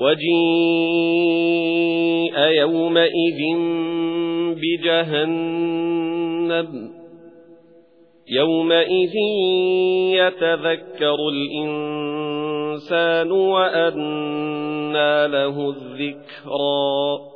وَجِيءَ يَوْمَئِذٍ بِجَهَنَّمَ. يَوْمَئِذٍ يَتَذَكَّرُ الْإِنسَانُ وَأَنَّى لَهُ الذِّكْرَى.